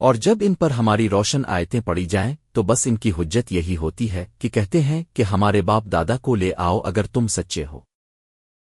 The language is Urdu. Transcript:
اور جب ان پر ہماری روشن آیتیں پڑی جائیں، تو بس ان کی حجت یہی ہوتی ہے کہ کہتے ہیں کہ ہمارے باپ دادا کو لے آؤ اگر تم سچے ہو۔